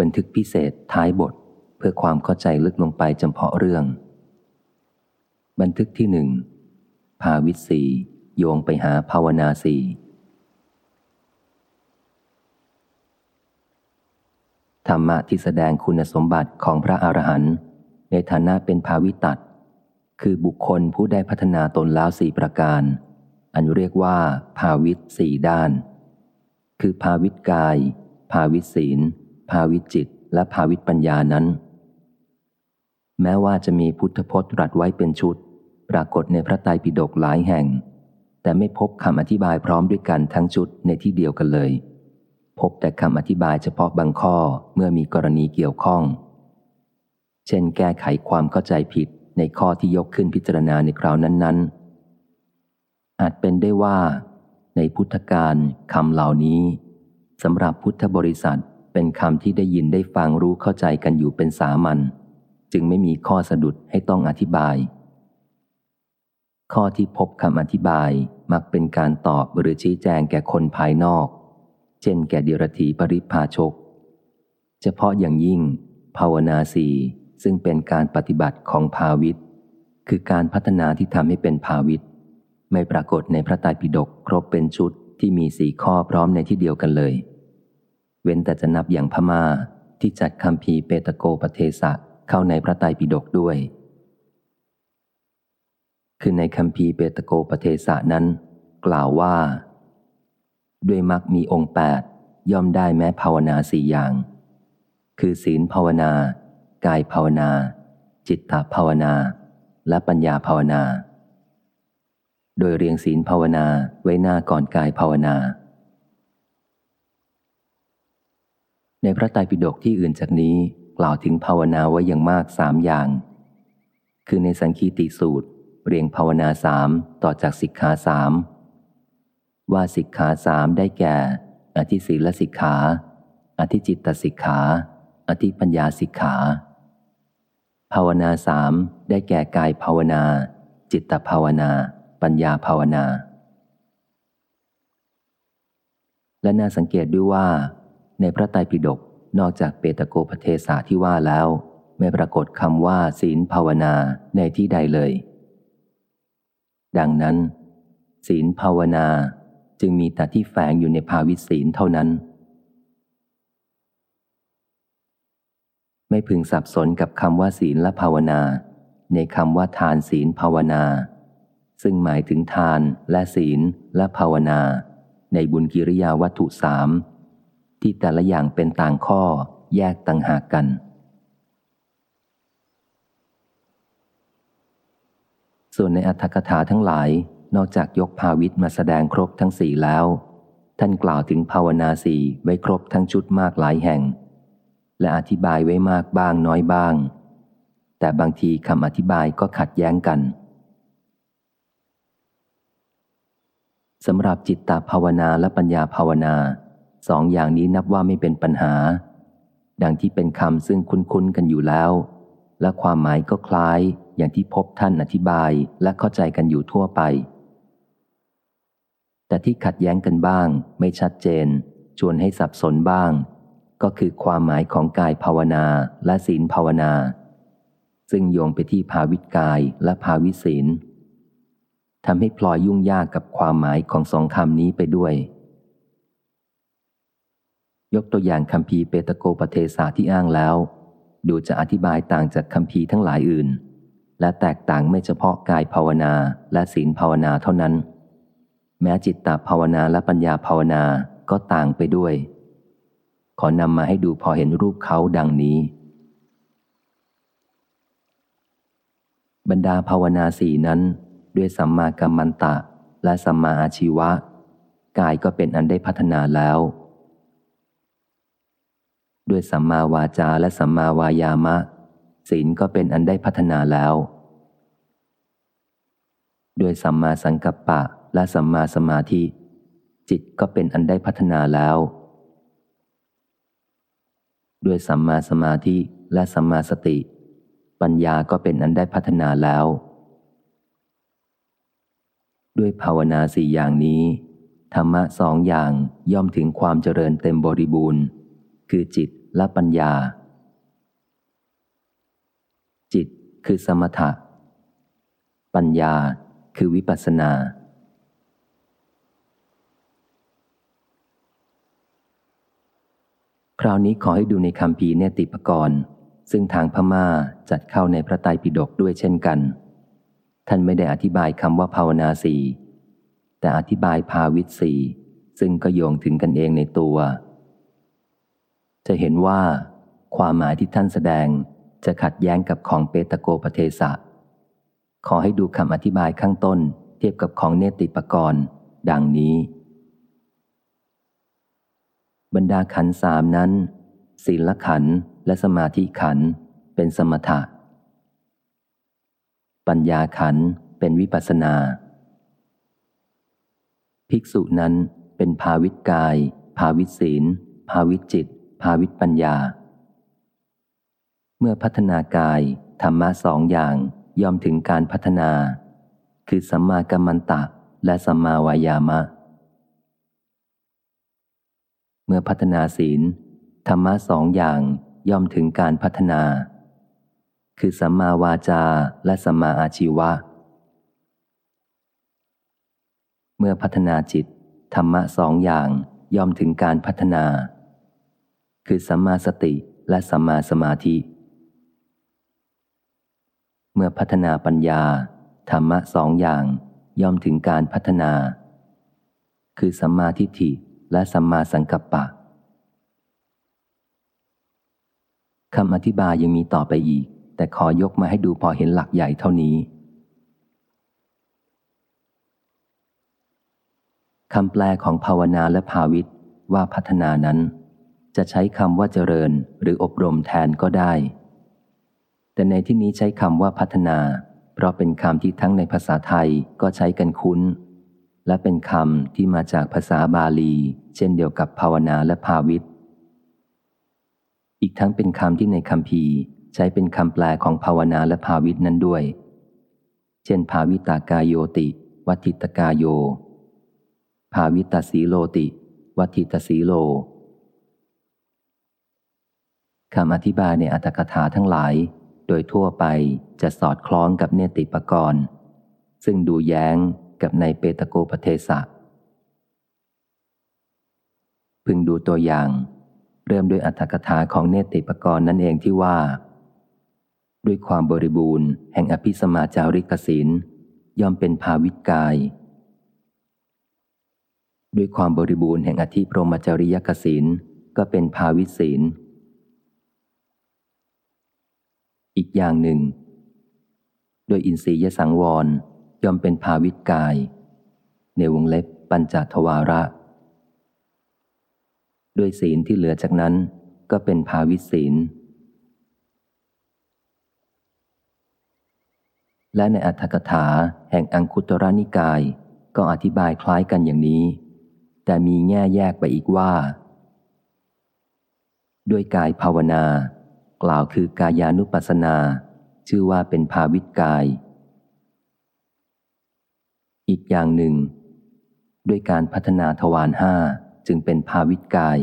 บันทึกพิเศษท้ายบทเพื่อความเข้าใจลึกลงไปจำเพาะเรื่อง บันทึกที่หนึ่งภาวิสีโยงไปหาภาวนาสีธรรมะที่แสดงคุณสมบัติของพระอรหันต์ในฐานะเป็นภาวิตัดคือบุคคลผู้ได้พัฒนาตนแล้วสี่ประการ อันเรียกว่า ภาวิตสี่ด้าน คือภาวิตกาย ภาวิตศีลาวิจิตและภาวิปัญญานั้น แม้ว่าจะมีพุทธพจน์ตรัสไว้เป็นชุด ปรากฏในพระไตรปิฎกหลายแห่ง แต่ไม่พบคำอธิบายพร้อมด้วยกันทั้งชุดในที่เดียวกันเลย พบแต่คำอธิบายเฉพาะบางข้อเมื่อมีกรณีเกี่ยวข้อง เช่นแก้ไขความเข้าใจผิดในข้อที่ยกขึ้นพิจารณาในคราวนั้น ๆ อาจเป็นได้ว่า ในพุทธการคำเหล่านี้สำหรับพุทธบริษัท เป็นคำที่ได้ยินได้ฟังรู้เข้าใจกันอยู่เป็นสามัญจึงไม่มีข้อสะดุดให้ต้องอธิบาย ข้อที่พบคำอธิบายมักเป็นการตอบหรือชี้แจงแก่คนภายนอก เช่นแก่เดียรถีปริพาชก เฉพาะอย่างยิ่ง ภาวนาสีซึ่งเป็นการปฏิบัติของภาวิต คือการพัฒนาที่ทำให้เป็นภาวิต ไม่ปรากฏในพระไตรปิฎกครบเป็นชุดที่มีสี่ข้อพร้อมในที่เดียวกันเลย เว้นแต่จะนับอย่างพม่าที่จัดคัมภีร์เปฏโกปเทสะเข้าในพระไตรปิฎกด้วย คือในคัมภีร์เปฏโกปเทสะนั้น กล่าวว่า ด้วยมรรคมีองค์แปดย่อมได้แม้ภาวนาสี่อย่าง คือศีลภาวนา กายภาวนา จิตตภาวนา และปัญญาภาวนา โดยเรียงศีลภาวนาไว้หน้าก่อนกายภาวนา ในพระไตรปิฎกที่อื่นจากนี้กล่าวถึงภาวนาไว้อย่างมากสามอย่าง คือในสังคีติสูตร เรียงภาวนาสามต่อจากสิกขาสามว่าสิกขาสามได้แก่ อธิศีลสิกขา อธิจิตตสิกขา อธิปัญญาสิกขา ภาวนาสามได้แก่กายภาวนา จิตภาวนา ปัญญาภาวนา และน่าสังเกตด้วยว่า ในพระไตรปิฎกนอกจากเปตโกพเทศาที่ว่าแล้ว ไม่ปรากฏคำว่าศีลภาวนาในที่ใดเลย ดังนั้น ศีลภาวนาจึงมีแต่ที่แฝงอยู่ในภาวิศีลเท่านั้น ไม่พึงสับสนกับคำว่าศีลและภาวนา ในคำว่าทานศีลภาวนา ซึ่งหมายถึงทานและศีลและภาวนา ในบุญกิริยาวัตถุสาม ที่แต่ละอย่างเป็นต่างข้อแยกต่างหากกัน ส่วนในอัธกถาทั้งหลายนอกจากยกภาวิตมาแสดงครบทั้งสี่แล้ว ท่านกล่าวถึงภาวนาสี่ไว้ครบทั้งชุดมากหลายแห่ง และอธิบายไว้มากบ้างน้อยบ้าง แต่บางทีคำอธิบายก็ขัดแย้งกันสำหรับจิตตภาวนาและปัญญาภาวนา สองอย่างนี้นับว่าไม่เป็นปัญหา ดังที่เป็นคำซึ่งคุ้นๆกันอยู่แล้ว และความหมายก็คล้ายอย่างที่พบท่านอธิบายและเข้าใจกันอยู่ทั่วไป แต่ที่ขัดแย้งกันบ้าง ไม่ชัดเจน ชวนให้สับสนบ้าง ก็คือความหมายของกายภาวนาและศีลภาวนา ซึ่งโยงไปที่ภาวิตกายและภาวิศีลทำให้พลอยยุ่งยากกับความหมายของสองคำนี้ไปด้วย ยกตัวอย่างคำพีเปตโกปเทสาที่อ้างแล้ว ดูจะอธิบายต่างจากคำพีทั้งหลายอื่น และแตกต่างไม่เฉพาะกายภาวนาและศีลภาวนาเท่านั้น แม้จิตตภาวนาและปัญญาภาวนาก็ต่างไปด้วย ขอนำมาให้ดูพอเห็นรูปเขาดังนี้ บรรดาภาวนาสี่นั้น ด้วยสัมมากัมมันตะและสัมมาอาชีวะ กายก็เป็นอันได้พัฒนาแล้ว ด้วยสัมมาวาจาและสัมมาวายามะ ศีลก็เป็นอันได้พัฒนาแล้ว ด้วยสัมมาสังกัปปะและสัมมาสมาธิ จิตก็เป็นอันได้พัฒนาแล้ว ด้วยสัมมาสมาธิและสัมมาสติ ปัญญาก็เป็นอันได้พัฒนาแล้ว ด้วยภาวนาสี่อย่างนี้ ธรรมะสองอย่างย่อมถึงความเจริญเต็มบริบูรณ์ คือจิตและปัญญา จิตคือสมถะ ปัญญาคือวิปัสสนา คราวนี้ขอให้ดูในคำพีเนติปกรณ์ ซึ่งทางพม่าจัดเข้าในพระไตรปิฎกด้วยเช่นกัน ท่านไม่ได้อธิบายคำว่าภาวนาสีแต่อธิบายภาวิตสีซึ่งก็โยงถึงกันเองในตัว จะเห็นว่า ความหมายที่ท่านแสดงจะขัดแย้งกับของเปตโกปเทสะ ขอให้ดูคำอธิบายข้างต้น เทียบกับของเนติปกรณ์ ดังนี้ บรรดาขันสามนั้น ศีลขันและสมาธิขันเป็นสมถะ ปัญญาขันเป็นวิปัสนา ภิกษุนั้นเป็นภาวิตกาย ภาวิตศีล ภาวิตจิต ภาวิตปัญญา เมื่อพัฒนากายธรรมะสองอย่างย่อมถึงการพัฒนา คือสัมมากัมมันตะและสัมมาวายามะ เมื่อพัฒนาศีลธรรมะสองอย่างย่อมถึงการพัฒนา คือสัมมาวาจาและสัมมาอาชีวะ เมื่อพัฒนาจิต ธรรมะสองอย่างย่อมถึงการพัฒนา คือสัมมาสติและสัมมาสมาธิ เมื่อพัฒนาปัญญา ธรรมะสองอย่างย่อมถึงการพัฒนา คือสัมมาทิฏฐิและสัมมาสังกัปปะคำอธิบายยังมีต่อไปอีก แต่ขอยกมาให้ดูพอเห็นหลักใหญ่เท่านี้คำแปลของภาวนาและภาวิตว่าพัฒนานั้น จะใช้คำว่าเจริญหรืออบรมแทนก็ได้ แต่ในที่นี้ใช้คำว่าพัฒนา เพราะเป็นคำที่ทั้งในภาษาไทยก็ใช้กันคุ้น และเป็นคำที่มาจากภาษาบาลี เช่นเดียวกับภาวนาและภาวิต อีกทั้งเป็นคำที่ในคำพีใช้เป็นคำแปลของภาวนาและภาวิตนั้นด้วย เช่น ภาวิตากายโยติ วัติตกายโย ภาวิตาสีโลติ วัติตสีโล คำอธิบายในอัตถกถาทั้งหลาย โดยทั่วไปจะสอดคล้องกับเนติปกรณ์ ซึ่งดูแย้งกับในเปตโกปเทสะ พึงดูตัวอย่าง เริ่มด้วยอัตถกถาของเนติปกรณ์นั่นเองที่ว่า ด้วยความบริบูรณ์แห่งอภิสมาจาริกสินย่อมเป็นภาวิกาย ด้วยความบริบูรณ์แห่งอธิพรหมจริยกสินก็เป็นภาวิศีล อีกอย่างหนึ่ง โดยอินทรียสังวรย่อมเป็นภาวิตกาย ในวงเล็บปัญจทวาระ ด้วยศีลที่เหลือจากนั้นก็เป็นภาวิศีล และในอัตถกถาแห่งอังคุตรนิกาย ก็อธิบายคล้ายกันอย่างนี้ แต่มีแง่แยกไปอีกว่า ด้วยกายภาวนา กล่าวคือกายานุปัสสนา ชื่อว่าเป็นภาวิตกาย อีกอย่างหนึ่ง ด้วยการพัฒนาทวารห้าจึงเป็นภาวิตกาย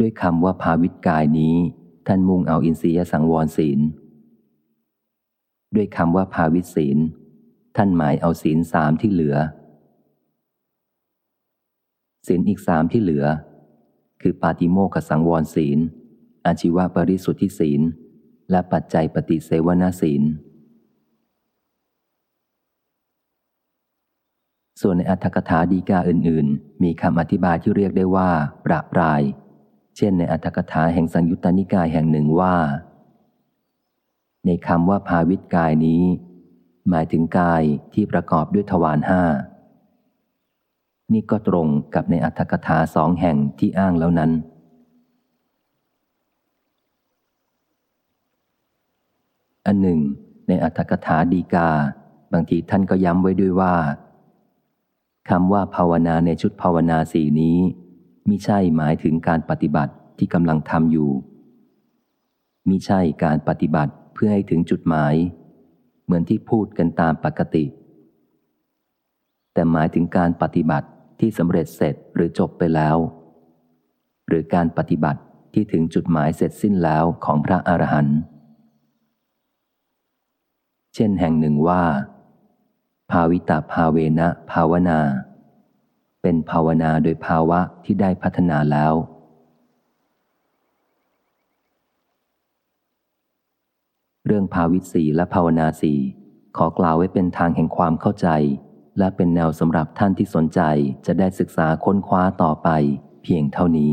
ด้วยคำว่าภาวิตกายนี้ ท่านมุ่งเอาอินทรียสังวรศีล ด้วยคำว่าภาวิศีล ท่านหมายเอาศีลสามที่เหลือศีลอีกสามที่เหลือ คือปาติโมกสังวรศีล อาชีวะปริสุทธิศีล และปัจจัยปฏิเสวนาศีล ส่วนในอัตถกถาดีกาอื่น ๆ มีคำอธิบายที่เรียกได้ว่าประปราย เช่นในอัตถกถาแห่งสังยุตตนิกายแห่งหนึ่งว่า ในคำว่าภาวิตกายนี้ หมายถึงกายที่ประกอบด้วยทวารห้า นี่ก็ตรงกับในอัธกถาสองแห่งที่อ้างแล้วนั้น อันหนึ่ง ในอัธกถาดีกา บางทีท่านก็ย้ำไว้ด้วยว่าคำว่าภาวนาในชุดภาวนาสีนี้มิใช่หมายถึงการปฏิบัติที่กำลังทำอยู่มิใช่การปฏิบัติเพื่อให้ถึงจุดหมาย เหมือนที่พูดกันตามปกติ แต่หมายถึงการปฏิบัติ ที่สำเร็จเสร็จหรือจบไปแล้ว หรือการปฏิบัติที่ถึงจุดหมายเสร็จสิ้นแล้วของพระอรหันต์เช่นแห่งหนึ่งว่า ภาวิตาภาเวนะภาวนา เป็นภาวนาโดยภาวะที่ได้พัฒนาแล้ว เรื่องภาวิตสีและภาวนาสีขอกล่าวไว้เป็นทางแห่งความเข้าใจ และเป็นแนวสำหรับท่านที่สนใจจะได้ศึกษาค้นคว้าต่อไปเพียงเท่านี้